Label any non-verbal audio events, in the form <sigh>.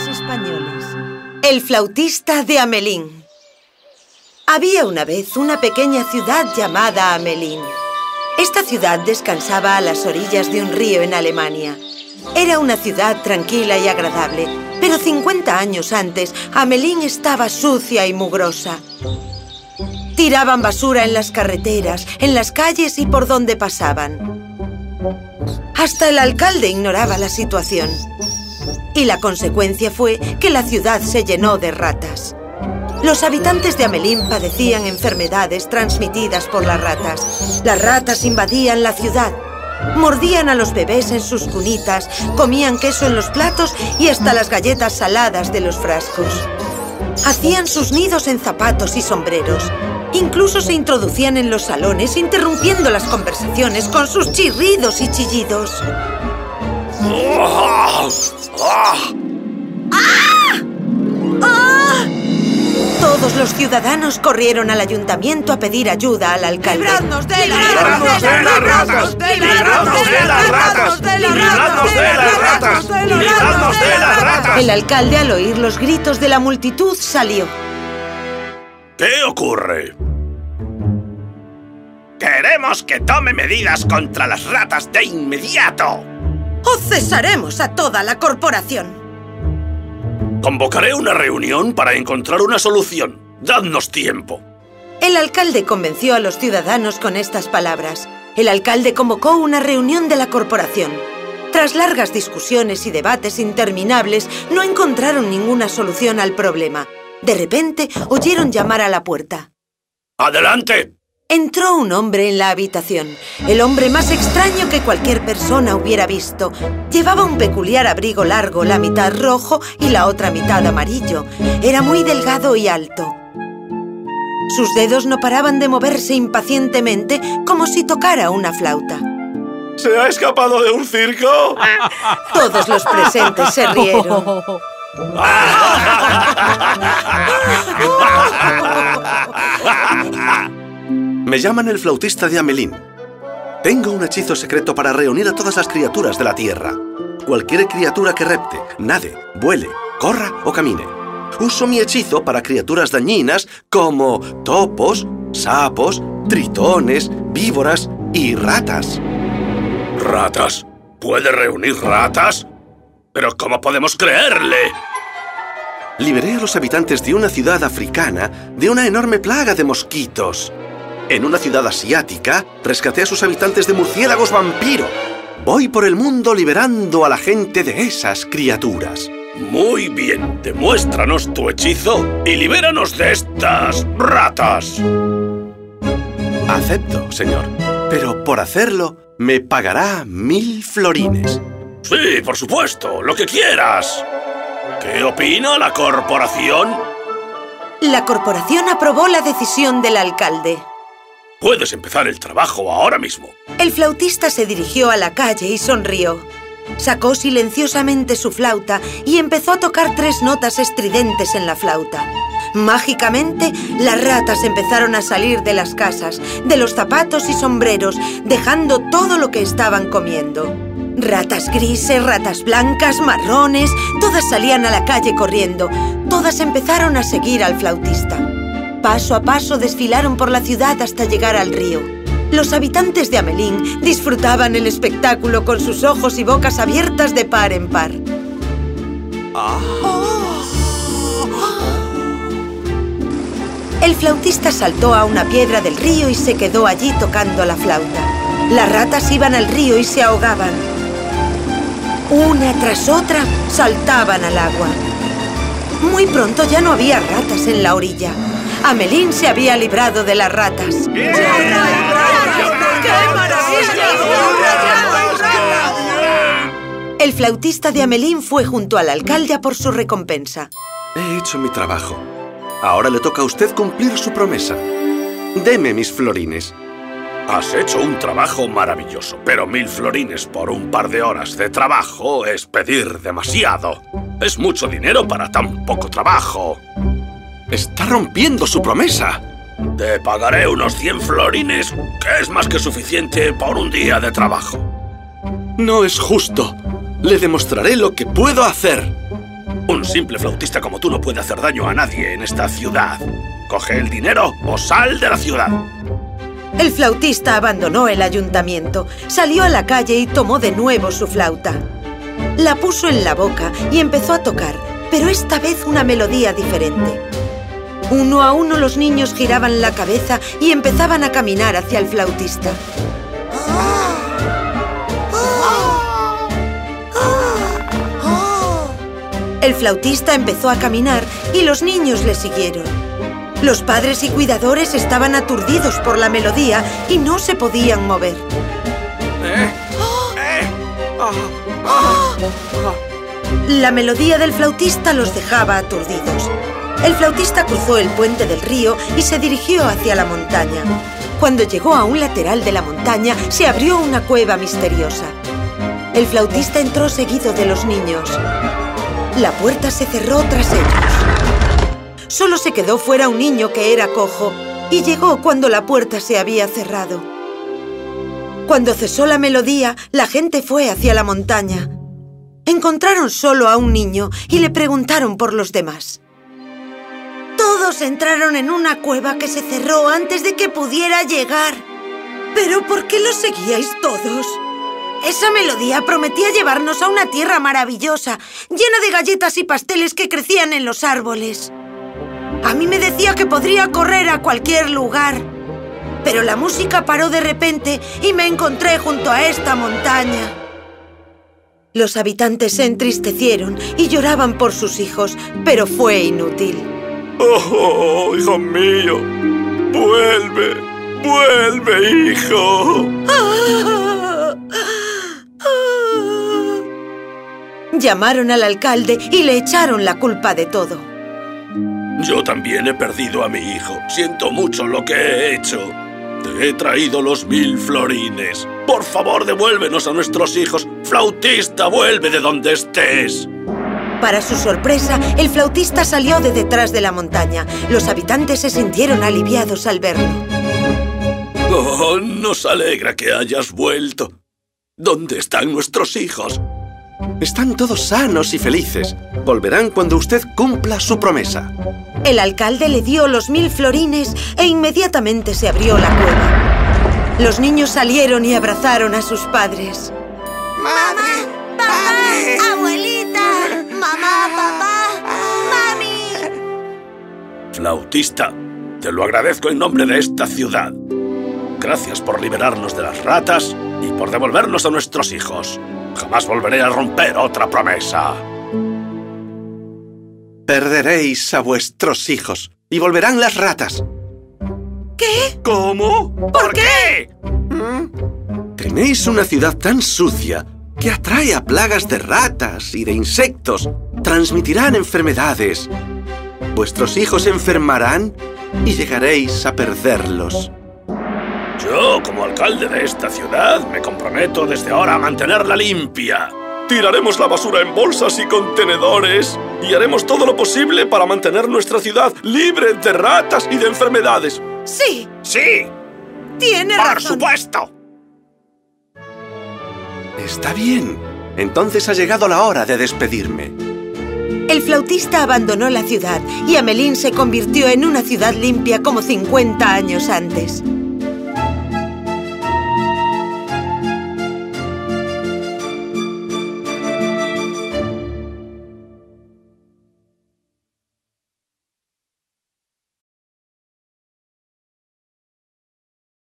españoles. El flautista de Amelín. Había una vez una pequeña ciudad llamada Amelín. Esta ciudad descansaba a las orillas de un río en Alemania. Era una ciudad tranquila y agradable, pero 50 años antes, Amelín estaba sucia y mugrosa. Tiraban basura en las carreteras, en las calles y por donde pasaban. Hasta el alcalde ignoraba la situación. Y la consecuencia fue que la ciudad se llenó de ratas. Los habitantes de Amelín padecían enfermedades transmitidas por las ratas. Las ratas invadían la ciudad. Mordían a los bebés en sus cunitas, comían queso en los platos y hasta las galletas saladas de los frascos. Hacían sus nidos en zapatos y sombreros. Incluso se introducían en los salones, interrumpiendo las conversaciones con sus chirridos y chillidos. ¡Ah! ¡Ah! Todos los ciudadanos corrieron al ayuntamiento a pedir ayuda al alcalde. ¡Libradnos de las ratas! ¡Libradnos de las ratas! ¡Libradnos de las ratas! ¡Libradnos de las ratas! El alcalde, al oír los gritos de la multitud, salió. ¿Qué ocurre? Queremos que tome medidas contra las ratas de inmediato. ¡O cesaremos a toda la corporación! Convocaré una reunión para encontrar una solución. Dadnos tiempo. El alcalde convenció a los ciudadanos con estas palabras. El alcalde convocó una reunión de la corporación. Tras largas discusiones y debates interminables, no encontraron ninguna solución al problema. De repente, oyeron llamar a la puerta. ¡Adelante! Entró un hombre en la habitación. El hombre más extraño que cualquier persona hubiera visto. Llevaba un peculiar abrigo largo, la mitad rojo y la otra mitad amarillo. Era muy delgado y alto. Sus dedos no paraban de moverse impacientemente como si tocara una flauta. ¿Se ha escapado de un circo? <laughs> Todos los presentes se rieron. <laughs> Me llaman el flautista de Amelín. Tengo un hechizo secreto para reunir a todas las criaturas de la Tierra. Cualquier criatura que repte, nade, vuele, corra o camine. Uso mi hechizo para criaturas dañinas como topos, sapos, tritones, víboras y ratas. ¿Ratas? ¿Puede reunir ratas? ¿Pero cómo podemos creerle? Liberé a los habitantes de una ciudad africana de una enorme plaga de mosquitos. En una ciudad asiática, rescaté a sus habitantes de murciélagos vampiro. Voy por el mundo liberando a la gente de esas criaturas. Muy bien, demuéstranos tu hechizo y libéranos de estas ratas. Acepto, señor. Pero por hacerlo, me pagará mil florines. Sí, por supuesto, lo que quieras. ¿Qué opina la corporación? La corporación aprobó la decisión del alcalde. Puedes empezar el trabajo ahora mismo. El flautista se dirigió a la calle y sonrió. Sacó silenciosamente su flauta y empezó a tocar tres notas estridentes en la flauta. Mágicamente, las ratas empezaron a salir de las casas, de los zapatos y sombreros, dejando todo lo que estaban comiendo. Ratas grises, ratas blancas, marrones, todas salían a la calle corriendo. Todas empezaron a seguir al flautista. Paso a paso desfilaron por la ciudad hasta llegar al río. Los habitantes de Amelín disfrutaban el espectáculo con sus ojos y bocas abiertas de par en par. El flautista saltó a una piedra del río y se quedó allí tocando la flauta. Las ratas iban al río y se ahogaban. Una tras otra saltaban al agua. Muy pronto ya no había ratas en la orilla. Amelín se había librado de las ratas. ¡Qué El flautista de Amelín fue junto al alcalde a por su recompensa. He hecho mi trabajo. Ahora le toca a usted cumplir su promesa. Deme mis florines. Has hecho un trabajo maravilloso, pero mil florines por un par de horas de trabajo es pedir demasiado. Es mucho dinero para tan poco trabajo. Está rompiendo su promesa. Te pagaré unos 100 florines, que es más que suficiente por un día de trabajo. No es justo. Le demostraré lo que puedo hacer. Un simple flautista como tú no puede hacer daño a nadie en esta ciudad. Coge el dinero o sal de la ciudad. El flautista abandonó el ayuntamiento, salió a la calle y tomó de nuevo su flauta. La puso en la boca y empezó a tocar, pero esta vez una melodía diferente. Uno a uno los niños giraban la cabeza y empezaban a caminar hacia el flautista. El flautista empezó a caminar y los niños le siguieron. Los padres y cuidadores estaban aturdidos por la melodía y no se podían mover. La melodía del flautista los dejaba aturdidos. El flautista cruzó el puente del río y se dirigió hacia la montaña. Cuando llegó a un lateral de la montaña, se abrió una cueva misteriosa. El flautista entró seguido de los niños. La puerta se cerró tras ellos. Solo se quedó fuera un niño que era cojo y llegó cuando la puerta se había cerrado. Cuando cesó la melodía, la gente fue hacia la montaña. Encontraron solo a un niño y le preguntaron por los demás. Todos entraron en una cueva que se cerró antes de que pudiera llegar. ¿Pero por qué los seguíais todos? Esa melodía prometía llevarnos a una tierra maravillosa, llena de galletas y pasteles que crecían en los árboles. A mí me decía que podría correr a cualquier lugar. Pero la música paró de repente y me encontré junto a esta montaña. Los habitantes se entristecieron y lloraban por sus hijos, pero fue inútil. ¡Oh, hijo mío! ¡Vuelve! ¡Vuelve, hijo! Llamaron al alcalde y le echaron la culpa de todo. Yo también he perdido a mi hijo. Siento mucho lo que he hecho. Te he traído los mil florines. Por favor, devuélvenos a nuestros hijos. Flautista, vuelve de donde estés. Para su sorpresa, el flautista salió de detrás de la montaña. Los habitantes se sintieron aliviados al verlo. Oh, nos alegra que hayas vuelto. ¿Dónde están nuestros hijos? Están todos sanos y felices. Volverán cuando usted cumpla su promesa. El alcalde le dio los mil florines e inmediatamente se abrió la cueva. Los niños salieron y abrazaron a sus padres. ¡Mamá! ¡Papá! Flautista, te lo agradezco en nombre de esta ciudad. Gracias por liberarnos de las ratas y por devolvernos a nuestros hijos. Jamás volveré a romper otra promesa. Perderéis a vuestros hijos y volverán las ratas. ¿Qué? ¿Cómo? ¿Por qué? Tenéis una ciudad tan sucia que atrae a plagas de ratas y de insectos. Transmitirán enfermedades. Vuestros hijos enfermarán y llegaréis a perderlos. Yo, como alcalde de esta ciudad, me comprometo desde ahora a mantenerla limpia. Tiraremos la basura en bolsas y contenedores y haremos todo lo posible para mantener nuestra ciudad libre de ratas y de enfermedades. Sí, ¡Sí! tiene ¡Por razón. supuesto! Está bien. Entonces ha llegado la hora de despedirme. El flautista abandonó la ciudad y Amelín se convirtió en una ciudad limpia como 50 años antes.